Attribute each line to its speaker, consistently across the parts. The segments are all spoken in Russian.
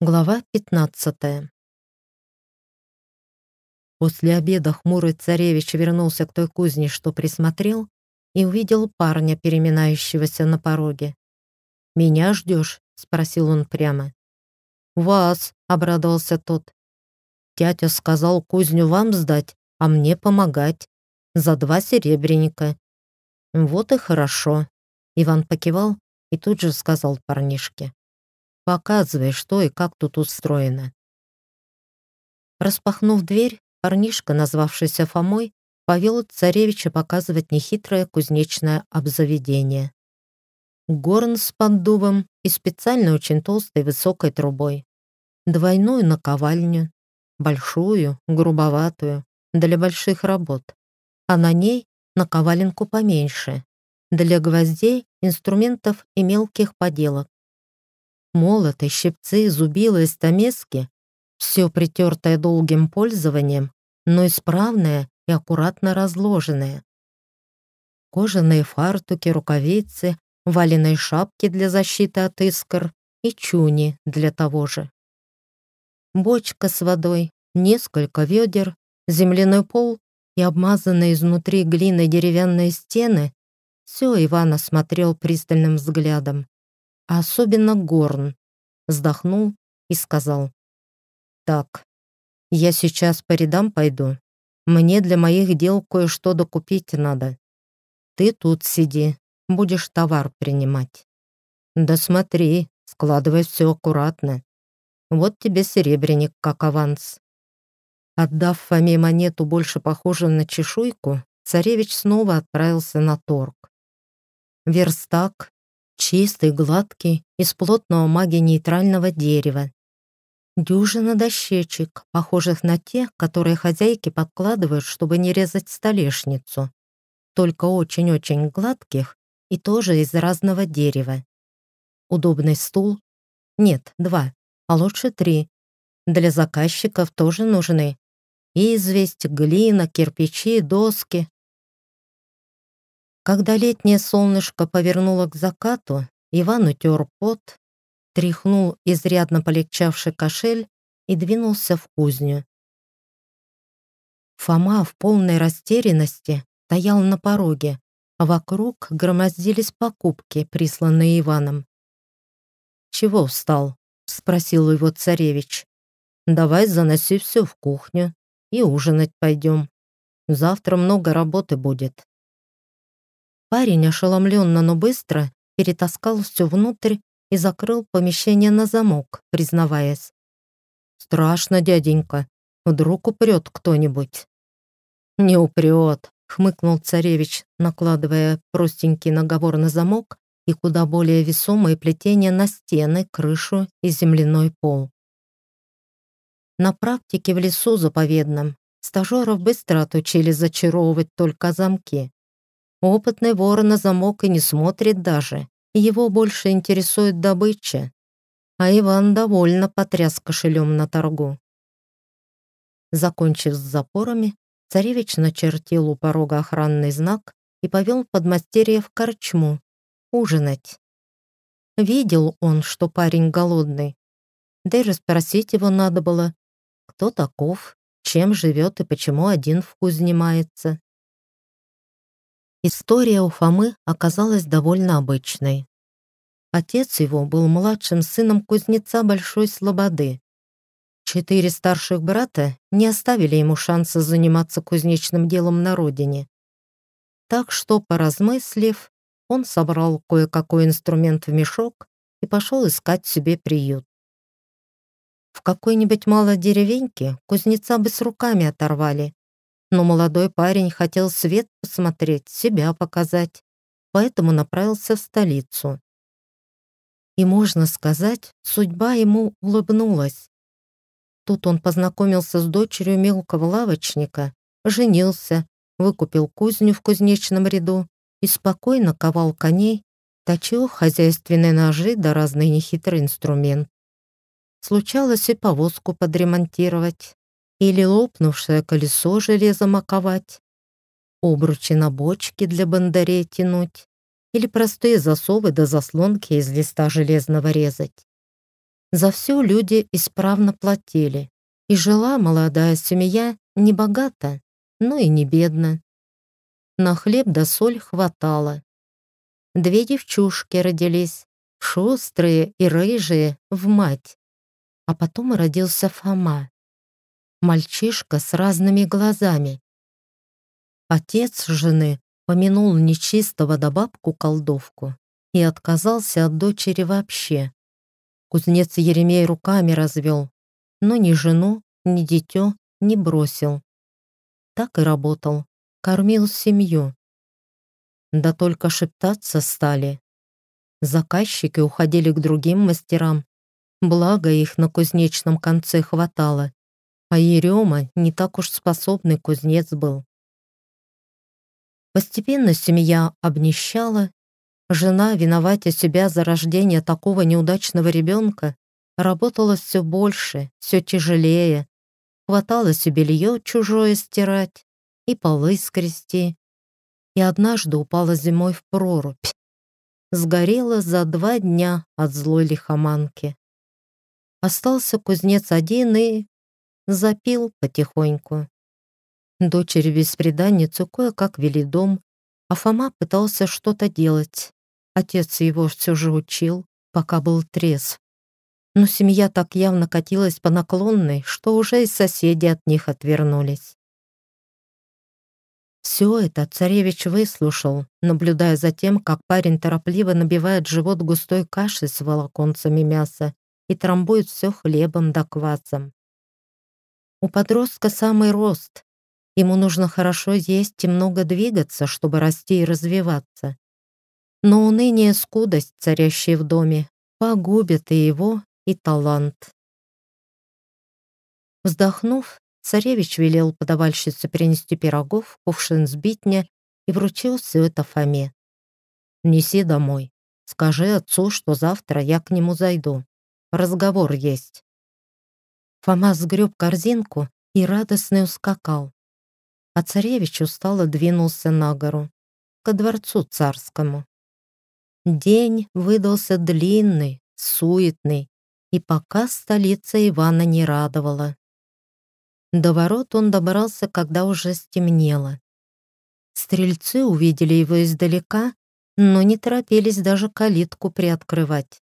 Speaker 1: Глава 15 После обеда хмурый царевич вернулся к той кузне, что присмотрел, и увидел парня, переминающегося на пороге. «Меня ждешь?» — спросил он прямо. «Вас», — обрадовался тот. «Тятя сказал кузню вам сдать, а мне помогать. За два серебряника». «Вот и хорошо». Иван покивал и тут же сказал парнишке. Показывай, что и как тут устроено. Распахнув дверь, парнишка, назвавшийся Фомой, повел царевича показывать нехитрое кузнечное обзаведение. Горн с поддувом и специально очень толстой высокой трубой. Двойную наковальню, большую, грубоватую, для больших работ, а на ней наковаленку поменьше, для гвоздей, инструментов и мелких поделок молоты, щипцы, зубила и стамески — все притертое долгим пользованием, но исправное и аккуратно разложенное. Кожаные фартуки, рукавицы, валеные шапки для защиты от искр и чуни для того же. Бочка с водой, несколько ведер, земляной пол и обмазанные изнутри глиной деревянные стены — все Иван осмотрел пристальным взглядом а особенно Горн, вздохнул и сказал, «Так, я сейчас по рядам пойду. Мне для моих дел кое-что докупить надо. Ты тут сиди, будешь товар принимать. Да смотри, складывай все аккуратно. Вот тебе серебряник как аванс». Отдав Фоме монету, больше похожую на чешуйку, царевич снова отправился на торг. Верстак, Чистый, гладкий, из плотного магии-нейтрального дерева. Дюжина дощечек, похожих на те, которые хозяйки подкладывают, чтобы не резать столешницу. Только очень-очень гладких и тоже из разного дерева. Удобный стул? Нет, два, а лучше три. Для заказчиков тоже нужны. Известь, глина, кирпичи, доски, когда летнее солнышко повернуло к закату, Иван утер пот, тряхнул изрядно полегчавший кошель и двинулся в кузню. Фома в полной растерянности стоял на пороге, а вокруг громоздились покупки, присланные Иваном. «Чего встал?» — спросил его царевич. «Давай заноси все в кухню и ужинать пойдем. Завтра много работы будет». Парень ошеломленно, но быстро перетаскал все внутрь и закрыл помещение на замок, признаваясь. «Страшно, дяденька. Вдруг упрет кто-нибудь». «Не упрет», — хмыкнул царевич, накладывая простенький наговор на замок и куда более весомые плетения на стены, крышу и земляной пол. На практике в лесу заповедном стажеров быстро отучили зачаровывать только замки. Опытный вор на замок и не смотрит даже. Его больше интересует добыча. А Иван довольно потряс кошелем на торгу. Закончив с запорами, царевич начертил у порога охранный знак и повел подмастерья в корчму ужинать. Видел он, что парень голодный. Да и расспросить его надо было, кто таков, чем живет и почему один в кузне мается. История у Фомы оказалась довольно обычной. Отец его был младшим сыном кузнеца Большой Слободы. Четыре старших брата не оставили ему шанса заниматься кузнечным делом на родине. Так что, поразмыслив, он собрал кое-какой инструмент в мешок и пошел искать себе приют. В какой-нибудь малой деревеньке кузнеца бы с руками оторвали, но молодой парень хотел свет посмотреть, себя показать, поэтому направился в столицу. И, можно сказать, судьба ему улыбнулась. Тут он познакомился с дочерью мелкого лавочника, женился, выкупил кузню в кузнечном ряду и спокойно ковал коней, точил хозяйственные ножи да разный нехитрый инструмент. Случалось и повозку подремонтировать, или лопнувшее колесо железом оковать, обручи на бочке для бандарей тянуть, или простые засовы до заслонки из листа железного резать. За все люди исправно платили, и жила молодая семья не богато, но и не бедно. На хлеб да соль хватало. Две девчушки родились, шустрые и рыжие, в мать. А потом родился Фома. Мальчишка с разными глазами. Отец жены помянул нечистого да бабку-колдовку и отказался от дочери вообще. Кузнец Еремей руками развел, но ни жену, ни дитё не бросил. Так и работал, кормил семью. Да только шептаться стали. Заказчики уходили к другим мастерам, благо их на кузнечном конце хватало, а Ерема не так уж способный кузнец был. Постепенно семья обнищала Жена, виноватя себя за рождение такого неудачного ребенка, работала все больше, все тяжелее. Хваталось и белье чужое стирать, и полы скрести. И однажды упала зимой в прорубь. Сгорела за два дня от злой лихоманки. Остался кузнец один и запил потихоньку. Дочери беспреданницу кое-как вели дом, а Фома пытался что-то делать. Отец его все же учил, пока был трезв. Но семья так явно катилась по наклонной, что уже и соседи от них отвернулись. Все это царевич выслушал, наблюдая за тем, как парень торопливо набивает живот густой кашей с волоконцами мяса и трамбует все хлебом да квасом. У подростка самый рост. Ему нужно хорошо есть и много двигаться, чтобы расти и развиваться но уныние скудость, царящая в доме, погубит и его, и талант. Вздохнув, царевич велел подавальщице принести пирогов, кувшин сбитня и вручил все это Фоме. «Неси домой. Скажи отцу, что завтра я к нему зайду. Разговор есть». Фома сгреб корзинку и радостно ускакал. А царевич устало двинулся на гору, ко дворцу царскому. День выдался длинный, суетный, и пока столица Ивана не радовала. До ворот он добрался, когда уже стемнело. Стрельцы увидели его издалека, но не торопились даже калитку приоткрывать.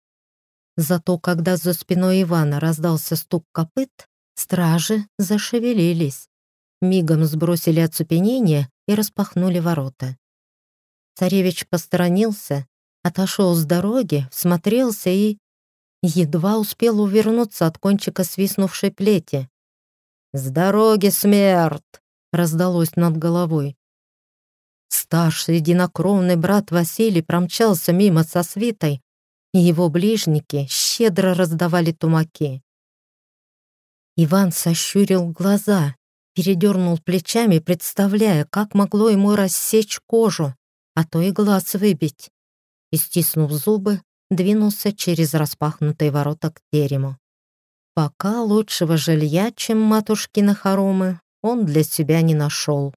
Speaker 1: Зато когда за спиной Ивана раздался стук копыт, стражи зашевелились, мигом сбросили оцепенение и распахнули ворота. Царевич посторонился, Отошел с дороги, всмотрелся и... Едва успел увернуться от кончика свистнувшей плети. «С дороги смерть!» — раздалось над головой. Старший единокровный брат Василий промчался мимо со свитой, его ближники щедро раздавали тумаки. Иван сощурил глаза, передернул плечами, представляя, как могло ему рассечь кожу, а то и глаз выбить и, стиснув зубы, двинулся через распахнутые ворота к терему. Пока лучшего жилья, чем матушкины хоромы, он для себя не нашел.